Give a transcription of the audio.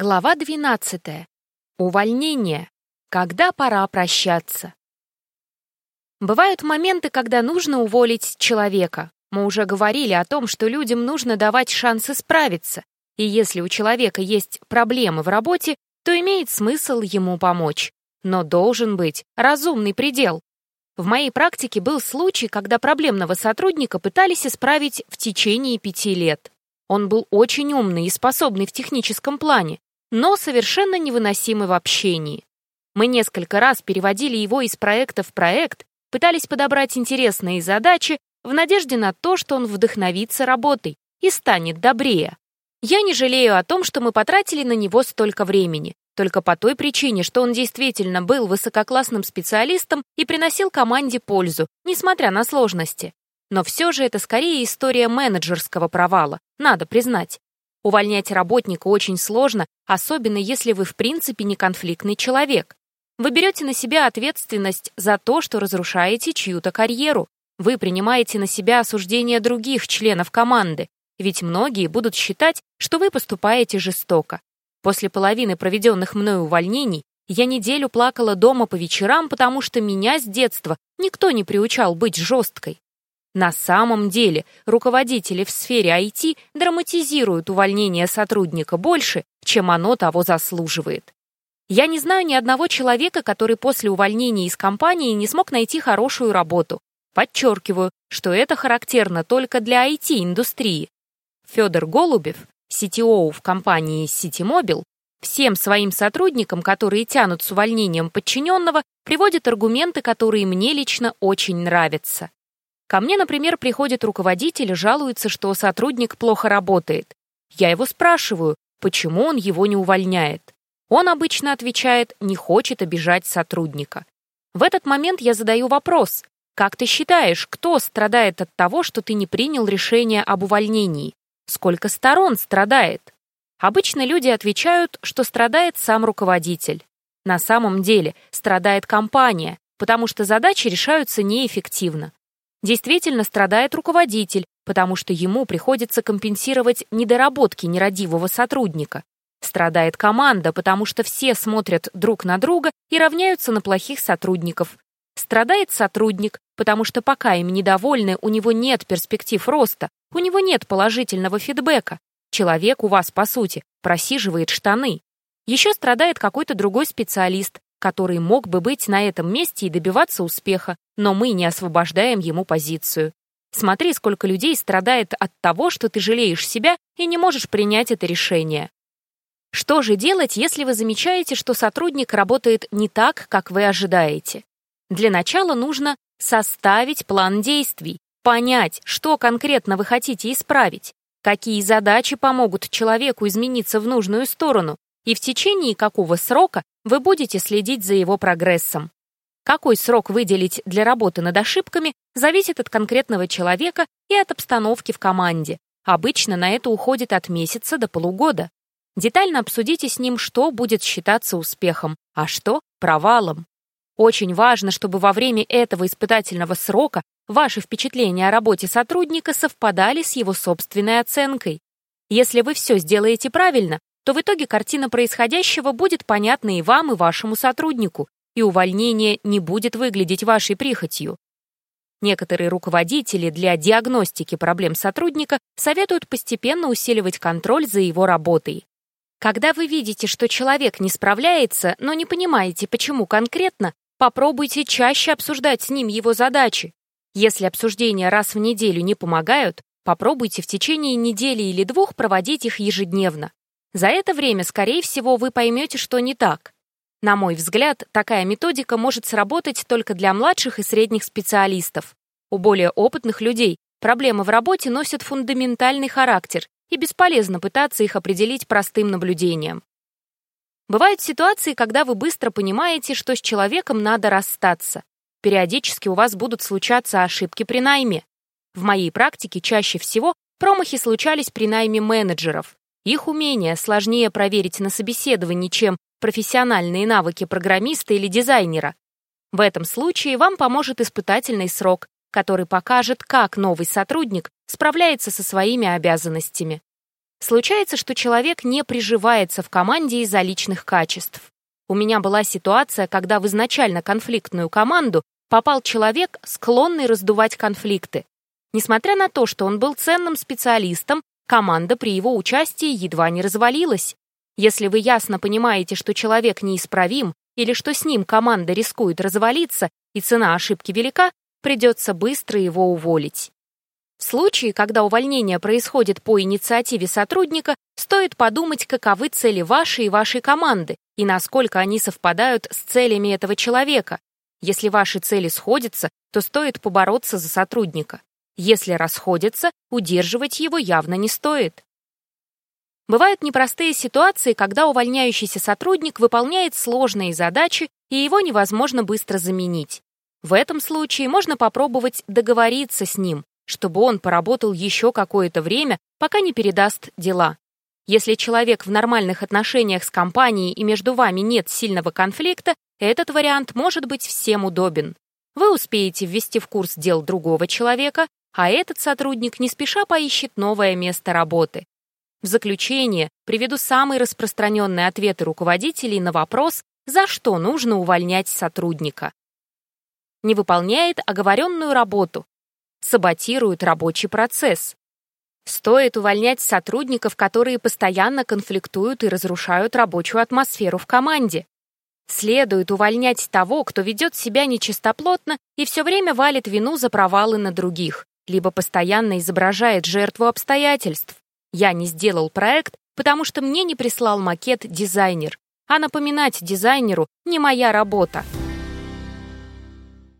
Глава 12. Увольнение. Когда пора прощаться. Бывают моменты, когда нужно уволить человека. Мы уже говорили о том, что людям нужно давать шанс исправиться, и если у человека есть проблемы в работе, то имеет смысл ему помочь. Но должен быть разумный предел. В моей практике был случай, когда проблемного сотрудника пытались исправить в течение пяти лет. Он был очень умный и способный в техническом плане, но совершенно невыносимый в общении. Мы несколько раз переводили его из проекта в проект, пытались подобрать интересные задачи в надежде на то, что он вдохновится работой и станет добрее. Я не жалею о том, что мы потратили на него столько времени, только по той причине, что он действительно был высококлассным специалистом и приносил команде пользу, несмотря на сложности. Но все же это скорее история менеджерского провала, надо признать. Увольнять работника очень сложно, особенно если вы в принципе не конфликтный человек. Вы берете на себя ответственность за то, что разрушаете чью-то карьеру. Вы принимаете на себя осуждение других членов команды, ведь многие будут считать, что вы поступаете жестоко. После половины проведенных мною увольнений я неделю плакала дома по вечерам, потому что меня с детства никто не приучал быть жесткой. На самом деле, руководители в сфере IT драматизируют увольнение сотрудника больше, чем оно того заслуживает. Я не знаю ни одного человека, который после увольнения из компании не смог найти хорошую работу. Подчеркиваю, что это характерно только для IT-индустрии. Федор Голубев, CTO в компании Citymobil, всем своим сотрудникам, которые тянут с увольнением подчиненного, приводит аргументы, которые мне лично очень нравятся. Ко мне, например, приходит руководитель и жалуется, что сотрудник плохо работает. Я его спрашиваю, почему он его не увольняет. Он обычно отвечает, не хочет обижать сотрудника. В этот момент я задаю вопрос, как ты считаешь, кто страдает от того, что ты не принял решение об увольнении? Сколько сторон страдает? Обычно люди отвечают, что страдает сам руководитель. На самом деле страдает компания, потому что задачи решаются неэффективно. Действительно страдает руководитель, потому что ему приходится компенсировать недоработки нерадивого сотрудника. Страдает команда, потому что все смотрят друг на друга и равняются на плохих сотрудников. Страдает сотрудник, потому что пока им недовольны, у него нет перспектив роста, у него нет положительного фидбэка. Человек у вас, по сути, просиживает штаны. Еще страдает какой-то другой специалист, который мог бы быть на этом месте и добиваться успеха, но мы не освобождаем ему позицию. Смотри, сколько людей страдает от того, что ты жалеешь себя и не можешь принять это решение. Что же делать, если вы замечаете, что сотрудник работает не так, как вы ожидаете? Для начала нужно составить план действий, понять, что конкретно вы хотите исправить, какие задачи помогут человеку измениться в нужную сторону и в течение какого срока вы будете следить за его прогрессом. Какой срок выделить для работы над ошибками, зависит от конкретного человека и от обстановки в команде. Обычно на это уходит от месяца до полугода. Детально обсудите с ним, что будет считаться успехом, а что — провалом. Очень важно, чтобы во время этого испытательного срока ваши впечатления о работе сотрудника совпадали с его собственной оценкой. Если вы все сделаете правильно, то в итоге картина происходящего будет понятна и вам, и вашему сотруднику, и увольнение не будет выглядеть вашей прихотью. Некоторые руководители для диагностики проблем сотрудника советуют постепенно усиливать контроль за его работой. Когда вы видите, что человек не справляется, но не понимаете, почему конкретно, попробуйте чаще обсуждать с ним его задачи. Если обсуждения раз в неделю не помогают, попробуйте в течение недели или двух проводить их ежедневно. За это время, скорее всего, вы поймете, что не так. На мой взгляд, такая методика может сработать только для младших и средних специалистов. У более опытных людей проблемы в работе носят фундаментальный характер, и бесполезно пытаться их определить простым наблюдением. Бывают ситуации, когда вы быстро понимаете, что с человеком надо расстаться. Периодически у вас будут случаться ошибки при найме. В моей практике чаще всего промахи случались при найме менеджеров. Их умения сложнее проверить на собеседовании, чем профессиональные навыки программиста или дизайнера. В этом случае вам поможет испытательный срок, который покажет, как новый сотрудник справляется со своими обязанностями. Случается, что человек не приживается в команде из-за личных качеств. У меня была ситуация, когда в изначально конфликтную команду попал человек, склонный раздувать конфликты. Несмотря на то, что он был ценным специалистом, команда при его участии едва не развалилась. Если вы ясно понимаете, что человек неисправим или что с ним команда рискует развалиться и цена ошибки велика, придется быстро его уволить. В случае, когда увольнение происходит по инициативе сотрудника, стоит подумать, каковы цели вашей и вашей команды и насколько они совпадают с целями этого человека. Если ваши цели сходятся, то стоит побороться за сотрудника. Если расходятся, удерживать его явно не стоит. Бывают непростые ситуации, когда увольняющийся сотрудник выполняет сложные задачи, и его невозможно быстро заменить. В этом случае можно попробовать договориться с ним, чтобы он поработал еще какое-то время, пока не передаст дела. Если человек в нормальных отношениях с компанией и между вами нет сильного конфликта, этот вариант может быть всем удобен. Вы успеете ввести в курс дел другого человека, а этот сотрудник не спеша поищет новое место работы. В заключение приведу самые распространенные ответы руководителей на вопрос, за что нужно увольнять сотрудника. Не выполняет оговоренную работу, саботируют рабочий процесс. Стоит увольнять сотрудников, которые постоянно конфликтуют и разрушают рабочую атмосферу в команде. Следует увольнять того, кто ведет себя нечистоплотно и все время валит вину за провалы на других, либо постоянно изображает жертву обстоятельств. Я не сделал проект, потому что мне не прислал макет дизайнер, а напоминать дизайнеру не моя работа.